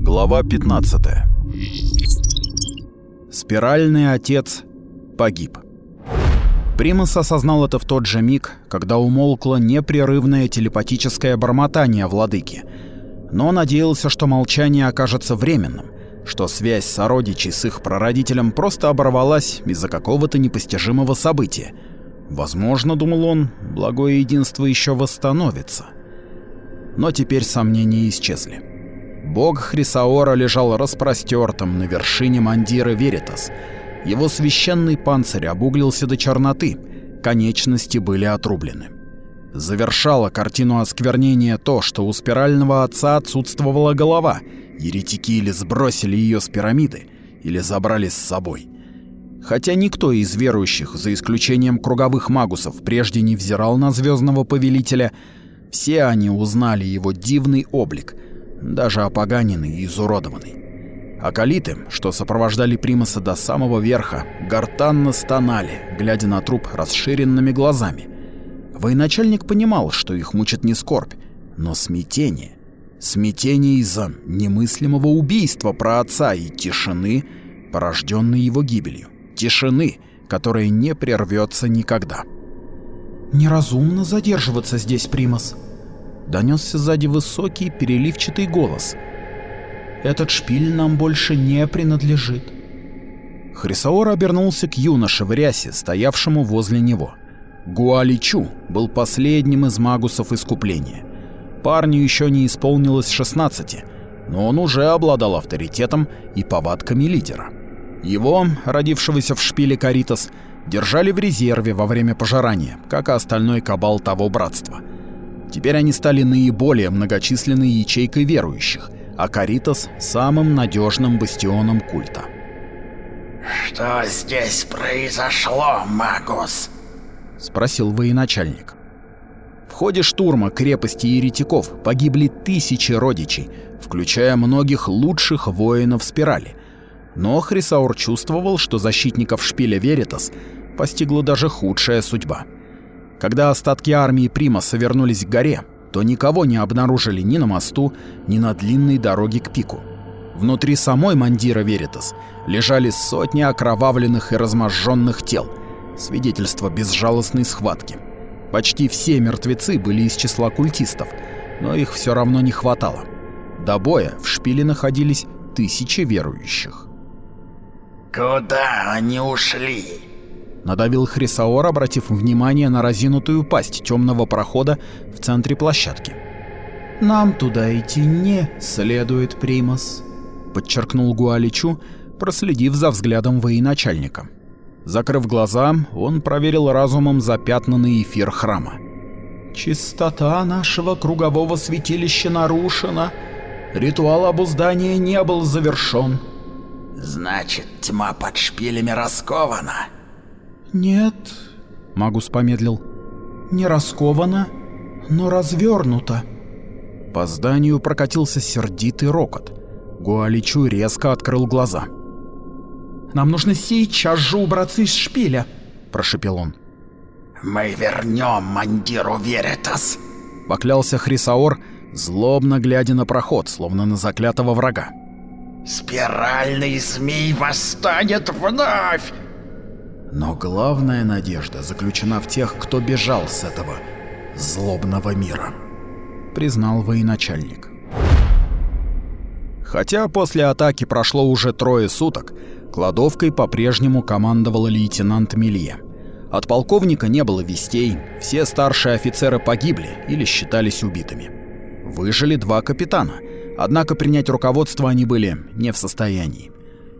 Глава 15. Спиральный отец погиб. Примас осознал это в тот же миг, когда умолкло непрерывное телепатическое бормотание владыки. Но надеялся, что молчание окажется временным, что связь сородичей с их прародителем просто оборвалась из-за какого-то непостижимого события. Возможно, думал он, благое единство еще восстановится. Но теперь сомнения исчезли. Бог Хрисаора лежал распростертым на вершине мандира Веритас. Его священный панцирь обуглился до черноты, конечности были отрублены. Завершало картину осквернения то, что у спирального отца отсутствовала голова. Еретики или сбросили ее с пирамиды, или забрали с собой. Хотя никто из верующих, за исключением круговых магусов, прежде не взирал на звездного повелителя, все они узнали его дивный облик, даже опоганенный и изуродованный. Акалиты, что сопровождали Примаса до самого верха, гортанно стонали, глядя на труп расширенными глазами. Военачальник понимал, что их мучит не скорбь, но смятение. Смятение из-за немыслимого убийства про отца и тишины, порожденной его гибелью. Тишины, которая не прервется никогда. «Неразумно задерживаться здесь, Примас», — донесся сзади высокий переливчатый голос. «Этот шпиль нам больше не принадлежит». Хрисаор обернулся к юноше в рясе, стоявшему возле него. Гуаличу был последним из магусов искупления. Парню еще не исполнилось 16, но он уже обладал авторитетом и повадками лидера. Его, родившегося в шпиле Каритас, держали в резерве во время пожирания, как и остальной кабал того братства. Теперь они стали наиболее многочисленной ячейкой верующих, а Каритас — самым надежным бастионом культа. «Что здесь произошло, Магус?» — спросил военачальник. В ходе штурма крепости еретиков погибли тысячи родичей, включая многих лучших воинов спирали — но Хрисаур чувствовал, что защитников шпиля Веритас постигла даже худшая судьба. Когда остатки армии Примаса вернулись к горе, то никого не обнаружили ни на мосту, ни на длинной дороге к пику. Внутри самой Мандира Веритас лежали сотни окровавленных и разможженных тел, свидетельство безжалостной схватки. Почти все мертвецы были из числа культистов, но их все равно не хватало. До боя в шпиле находились тысячи верующих. «Куда они ушли?» Надавил Хрисаор, обратив внимание на разинутую пасть темного прохода в центре площадки. «Нам туда идти не следует, Примас», — подчеркнул Гуаличу, проследив за взглядом военачальника. Закрыв глаза, он проверил разумом запятнанный эфир храма. «Чистота нашего кругового святилища нарушена. Ритуал обуздания не был завершен. Значит, тьма под шпилями раскована? Нет, Магус помедлил. Не раскована, но развернута. По зданию прокатился сердитый рокот. Гуаличу резко открыл глаза. «Нам нужно сейчас же убраться из шпиля», – прошепел он. «Мы вернем Мандиру Веритас», – поклялся Хрисаор, злобно глядя на проход, словно на заклятого врага. Спиральный змей восстанет вновь! Но главная надежда заключена в тех, кто бежал с этого злобного мира, признал военачальник. Хотя после атаки прошло уже трое суток, кладовкой по-прежнему командовал лейтенант Милье. От полковника не было вестей, все старшие офицеры погибли или считались убитыми. Выжили два капитана — Однако принять руководство они были не в состоянии.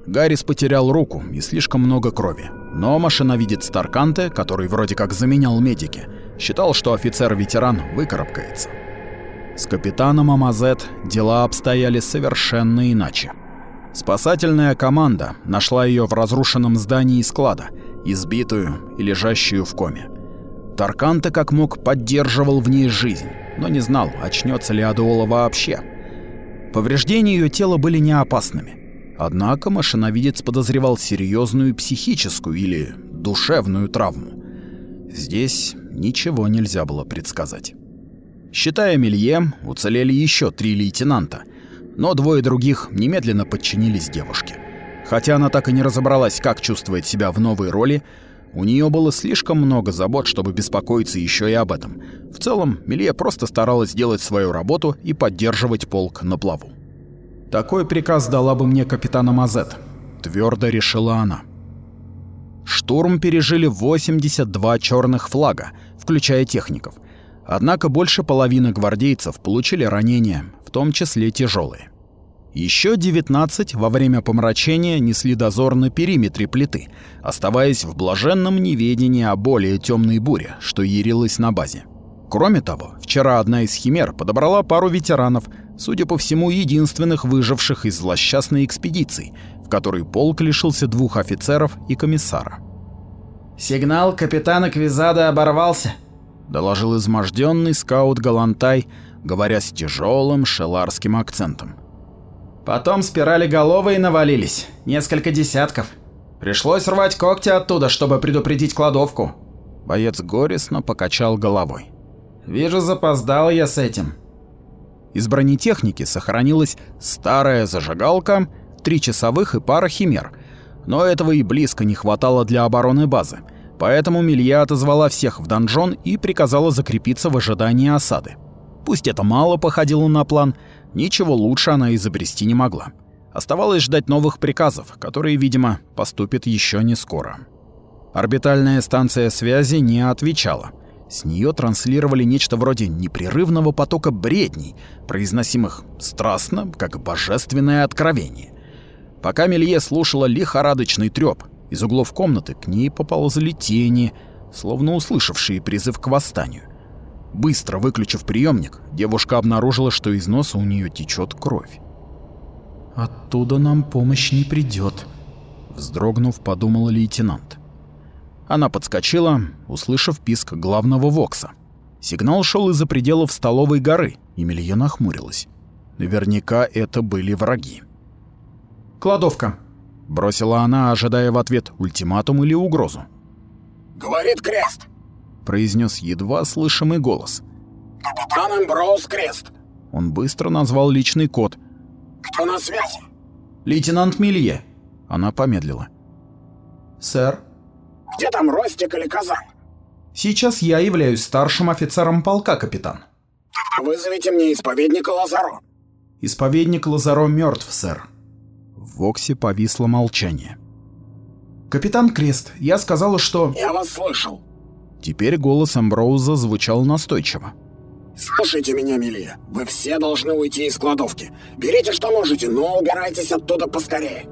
Гаррис потерял руку и слишком много крови. Но машиновидец Тарканте, который вроде как заменял медики, считал, что офицер-ветеран выкарабкается. С капитаном Амазет дела обстояли совершенно иначе. Спасательная команда нашла ее в разрушенном здании склада, избитую и лежащую в коме. Тарканте как мог поддерживал в ней жизнь, но не знал, очнется ли Адуола вообще. Повреждения ее тела были не опасными. Однако машиновидец подозревал серьезную психическую или душевную травму. Здесь ничего нельзя было предсказать. Считая Мелье, уцелели еще три лейтенанта, но двое других немедленно подчинились девушке. Хотя она так и не разобралась, как чувствует себя в новой роли, у нее было слишком много забот, чтобы беспокоиться еще и об этом. В целом, Мелье просто старалась делать свою работу и поддерживать полк на плаву. Такой приказ дала бы мне капитана Мазет, твердо решила она. Штурм пережили 82 черных флага, включая техников. Однако больше половины гвардейцев получили ранения, в том числе тяжелые. Еще 19 во время помрачения несли дозор на периметре плиты, оставаясь в блаженном неведении о более темной буре, что ярилась на базе. Кроме того, вчера одна из химер подобрала пару ветеранов, судя по всему, единственных выживших из злосчастной экспедиции, в которой полк лишился двух офицеров и комиссара. «Сигнал капитана Квизада оборвался», — доложил изможденный скаут Галантай, говоря с тяжелым шеларским акцентом. «Потом спирали головы и навалились, несколько десятков. Пришлось рвать когти оттуда, чтобы предупредить кладовку». Боец горестно покачал головой. «Вижу, запоздал я с этим». Из бронетехники сохранилась старая зажигалка, три часовых и пара химер — но этого и близко не хватало для обороны базы. Поэтому Милья отозвала всех в донжон и приказала закрепиться в ожидании осады. Пусть это мало походило на план, ничего лучше она изобрести не могла. Оставалось ждать новых приказов, которые, видимо, поступят еще не скоро. Орбитальная станция связи не отвечала. С нее транслировали нечто вроде непрерывного потока бредней, произносимых страстно, как божественное откровение. Пока Мелье слушала лихорадочный трёп, из углов комнаты к ней поползли тени, словно услышавшие призыв к восстанию. Быстро выключив приемник, девушка обнаружила, что из носа у нее течет кровь. «Оттуда нам помощь не придет», — вздрогнув, подумала лейтенант. Она подскочила, услышав писк главного Вокса. Сигнал шел из-за пределов столовой горы, и Мелье нахмурилась. Наверняка это были враги. Кладовка. Бросила она, ожидая в ответ ультиматум или угрозу. «Говорит Крест», — произнес едва слышимый голос. «Капитан Эмброуз Крест». Он быстро назвал личный код. «Кто на связи?» «Лейтенант Милье». Она помедлила. «Сэр?» «Где там Ростик или Казан?» «Сейчас я являюсь старшим офицером полка, капитан». «Тогда вызовите мне исповедника Лазаро». «Исповедник Лазаро мертв, сэр». В Воксе повисло молчание. «Капитан Крест, я сказала, что...» «Я вас слышал». Теперь голос Амброуза звучал настойчиво. «Слушайте меня, Милия. Вы все должны уйти из кладовки. Берите, что можете, но убирайтесь оттуда поскорее».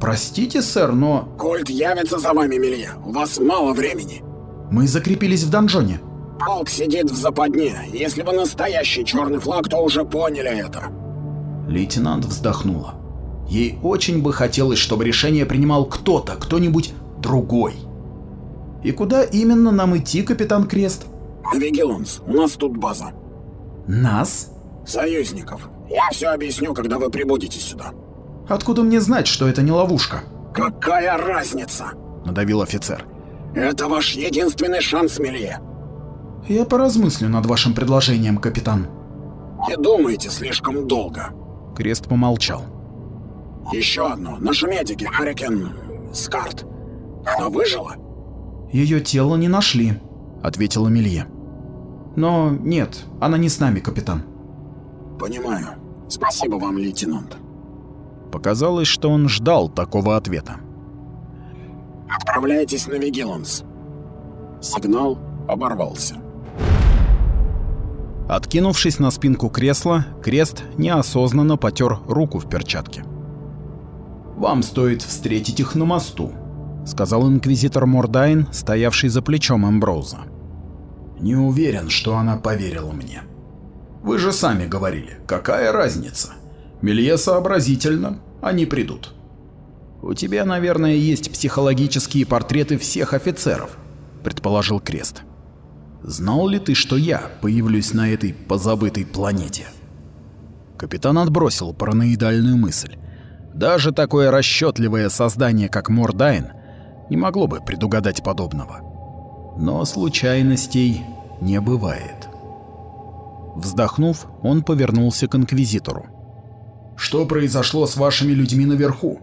«Простите, сэр, но...» «Кольт явится за вами, Милия. У вас мало времени». «Мы закрепились в донжоне». «Полк сидит в западне. Если бы настоящий черный флаг, то уже поняли это». Лейтенант вздохнула. Ей очень бы хотелось, чтобы решение принимал кто-то, кто-нибудь другой. «И куда именно нам идти, капитан Крест?» «Вигиланс, у нас тут база». «Нас?» «Союзников. Я все объясню, когда вы прибудете сюда». «Откуда мне знать, что это не ловушка?» «Какая разница?» — надавил офицер. «Это ваш единственный шанс, Мелье». «Я поразмыслю над вашим предложением, капитан». «Не думайте слишком долго». Крест помолчал. Еще одно. Наши медики, Харикен Скарт. Она выжила? Ее тело не нашли, ответила Милье. Но нет, она не с нами, капитан. Понимаю. Спасибо вам, лейтенант. Показалось, что он ждал такого ответа. Отправляйтесь на Вигиланс. Сигнал оборвался. Откинувшись на спинку кресла, Крест неосознанно потер руку в перчатке. Вам стоит встретить их на мосту», — сказал инквизитор Мордайн, стоявший за плечом Эмброуза. «Не уверен, что она поверила мне. Вы же сами говорили, какая разница? Мелье сообразительно, они придут». «У тебя, наверное, есть психологические портреты всех офицеров», — предположил Крест. «Знал ли ты, что я появлюсь на этой позабытой планете?» Капитан отбросил параноидальную мысль. Даже такое расчетливое создание, как Мордайн, не могло бы предугадать подобного. Но случайностей не бывает. Вздохнув, он повернулся к инквизитору. Что произошло с вашими людьми наверху?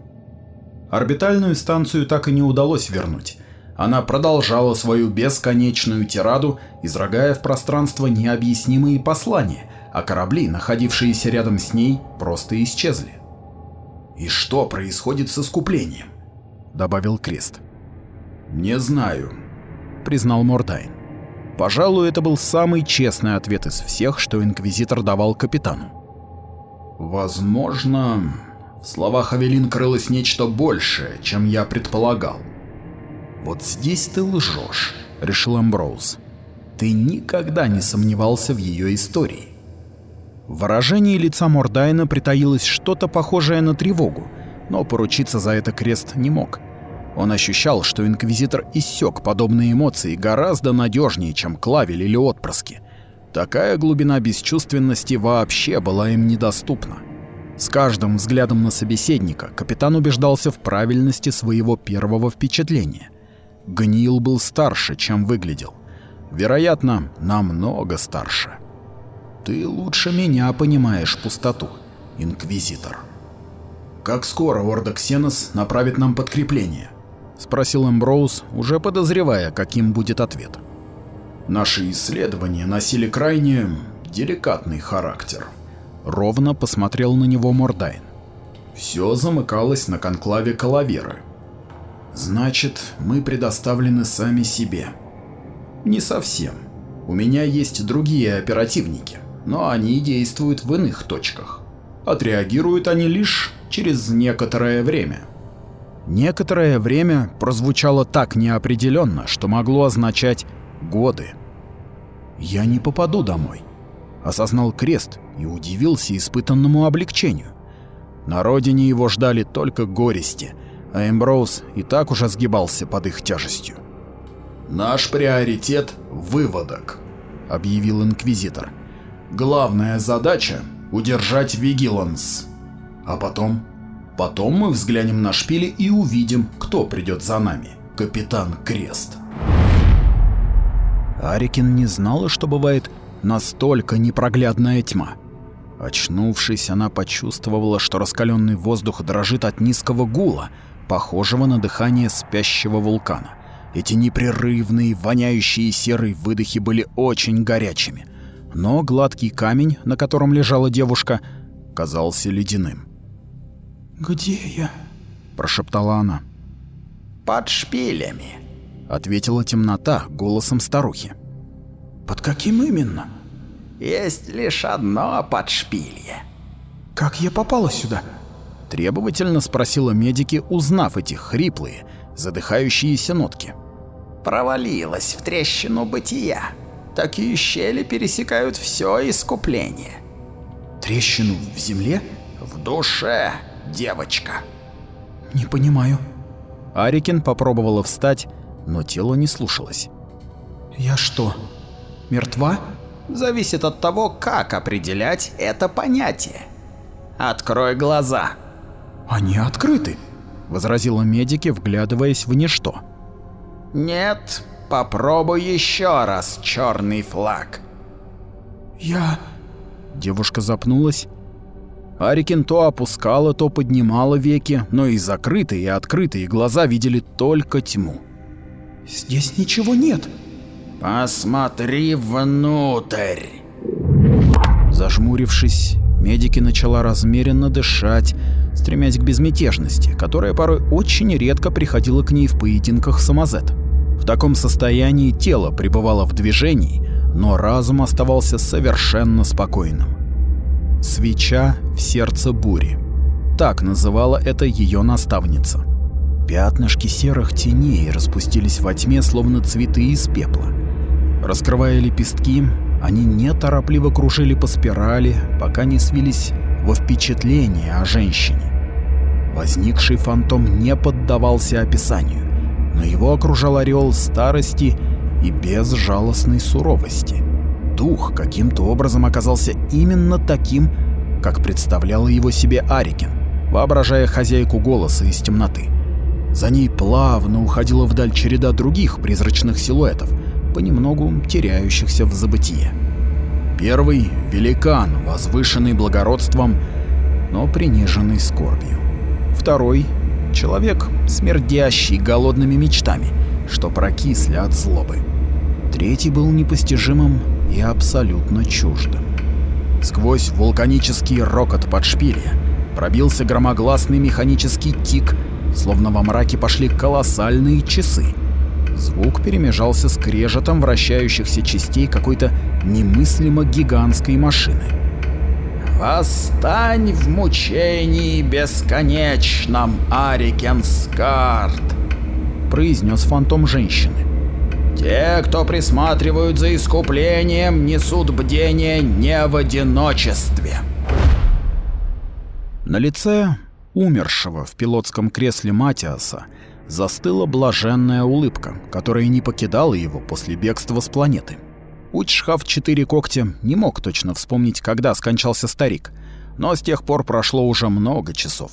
Орбитальную станцию так и не удалось вернуть. Она продолжала свою бесконечную тираду, изрогая в пространство необъяснимые послания, а корабли, находившиеся рядом с ней, просто исчезли. «И что происходит с искуплением?» — добавил Крест. «Не знаю», — признал Мордайн. Пожалуй, это был самый честный ответ из всех, что Инквизитор давал капитану. Возможно, в словах Авелин крылось нечто большее, чем я предполагал. Вот здесь ты лжешь, решил Амброуз. Ты никогда не сомневался в ее истории. В выражении лица Мордайна притаилось что-то похожее на тревогу, но поручиться за это крест не мог. Он ощущал, что инквизитор иссек подобные эмоции гораздо надежнее, чем клавель или отпрыски. Такая глубина бесчувственности вообще была им недоступна. С каждым взглядом на собеседника капитан убеждался в правильности своего первого впечатления. Гнил был старше, чем выглядел. Вероятно, намного старше. Ты лучше меня понимаешь пустоту, инквизитор. Как скоро Орда Ксенос направит нам подкрепление? Спросил Эмброуз, уже подозревая, каким будет ответ. Наши исследования носили крайне деликатный характер. Ровно посмотрел на него Мордайн. Все замыкалось на конклаве Калаверы. Значит, мы предоставлены сами себе. Не совсем. У меня есть другие оперативники, но они действуют в иных точках. Отреагируют они лишь через некоторое время. Некоторое время прозвучало так неопределенно, что могло означать годы. «Я не попаду домой», — осознал Крест и удивился испытанному облегчению. На родине его ждали только горести, а Эмброуз и так уже сгибался под их тяжестью. «Наш приоритет — выводок», — объявил Инквизитор. «Главная задача — удержать Вигиланс. А потом? Потом мы взглянем на шпили и увидим, кто придет за нами. Капитан Крест». Арикин не знала, что бывает настолько непроглядная тьма. Очнувшись, она почувствовала, что раскаленный воздух дрожит от низкого гула, похожего на дыхание спящего вулкана. Эти непрерывные, воняющие серые выдохи были очень горячими, но гладкий камень, на котором лежала девушка, казался ледяным. «Где я?» – прошептала она. «Под шпилями», — ответила темнота голосом старухи. «Под каким именно?» «Есть лишь одно подшпилье». «Как я попала сюда?» — требовательно спросила медики, узнав эти хриплые, задыхающиеся нотки. «Провалилась в трещину бытия. Такие щели пересекают все искупление». «Трещину в земле?» «В душе, девочка». «Не понимаю». Арикин попробовала встать, но тело не слушалось. «Я что, мертва?» «Зависит от того, как определять это понятие. Открой глаза». «Они открыты», — возразила медики, вглядываясь в ничто. «Нет, попробуй еще раз, черный флаг». «Я...» Девушка запнулась. Арикин то опускала, то поднимала веки, но и закрытые, и открытые глаза видели только тьму. Здесь ничего нет. Посмотри внутрь. Зажмурившись, медики начала размеренно дышать, стремясь к безмятежности, которая порой очень редко приходила к ней в поединках самозет. В таком состоянии тело пребывало в движении, но разум оставался совершенно спокойным. Свеча в сердце бури. Так называла это ее наставница. Пятнышки серых теней распустились во тьме, словно цветы из пепла. Раскрывая лепестки, они неторопливо кружили по спирали, пока не свились во впечатление о женщине. Возникший фантом не поддавался описанию, но его окружал ореол старости и безжалостной суровости. Дух каким-то образом оказался именно таким, как представляла его себе Арикин, воображая хозяйку голоса из темноты. За ней плавно уходила вдаль череда других призрачных силуэтов, понемногу теряющихся в забытие. Первый — великан, возвышенный благородством, но приниженный скорбью. Второй — человек, смердящий голодными мечтами, что прокисли от злобы. Третий был непостижимым и абсолютно чуждым. Сквозь вулканический рокот подшпилья пробился громогласный механический тик, словно во мраке пошли колоссальные часы. Звук перемежался с крежетом вращающихся частей какой-то немыслимо гигантской машины. «Восстань в мучении бесконечном, Арикенскарт!» произнес фантом женщины. «Те, кто присматривают за искуплением, несут бдение не в одиночестве». На лице умершего в пилотском кресле Матиаса застыла блаженная улыбка, которая не покидала его после бегства с планеты. Учшхав четыре когтя не мог точно вспомнить, когда скончался старик, но с тех пор прошло уже много часов.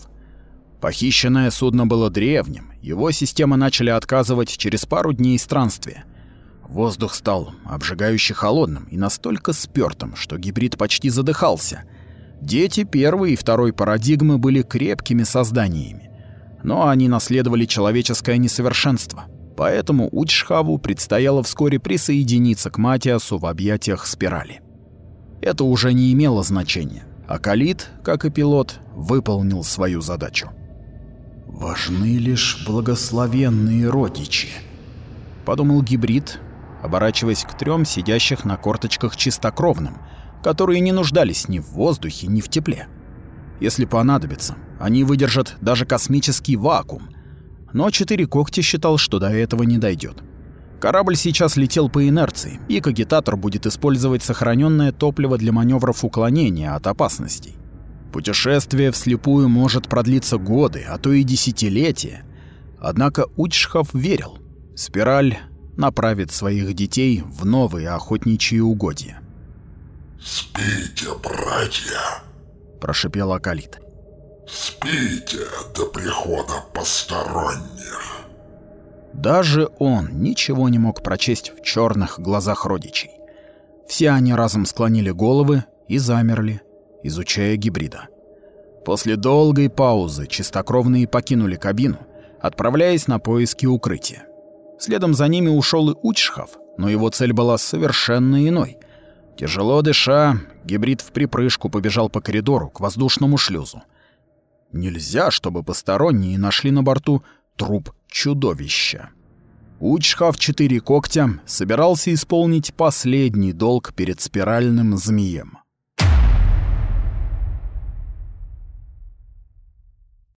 Похищенное судно было древним, его системы начали отказывать через пару дней странствия. Воздух стал обжигающе холодным и настолько спёртым, что гибрид почти задыхался — Дети первой и второй парадигмы были крепкими созданиями, но они наследовали человеческое несовершенство. Поэтому Учхаву предстояло вскоре присоединиться к Матиасу в объятиях спирали. Это уже не имело значения, а Калит, как и пилот, выполнил свою задачу. «Важны лишь благословенные родичи», — подумал гибрид, оборачиваясь к трем сидящих на корточках чистокровным — которые не нуждались ни в воздухе, ни в тепле. Если понадобится, они выдержат даже космический вакуум. Но Четыре Когти считал, что до этого не дойдет. Корабль сейчас летел по инерции, и кагитатор будет использовать сохраненное топливо для маневров уклонения от опасностей. Путешествие вслепую может продлиться годы, а то и десятилетия. Однако Учшхов верил. Спираль направит своих детей в новые охотничьи угодья. «Спите, братья!» – прошипел Акалит. «Спите до прихода посторонних!» Даже он ничего не мог прочесть в черных глазах родичей. Все они разом склонили головы и замерли, изучая гибрида. После долгой паузы чистокровные покинули кабину, отправляясь на поиски укрытия. Следом за ними ушел и Учхов, но его цель была совершенно иной — Тяжело дыша, гибрид в припрыжку побежал по коридору к воздушному шлюзу. Нельзя, чтобы посторонние нашли на борту труп чудовища. Учхав четыре когтя собирался исполнить последний долг перед спиральным змеем.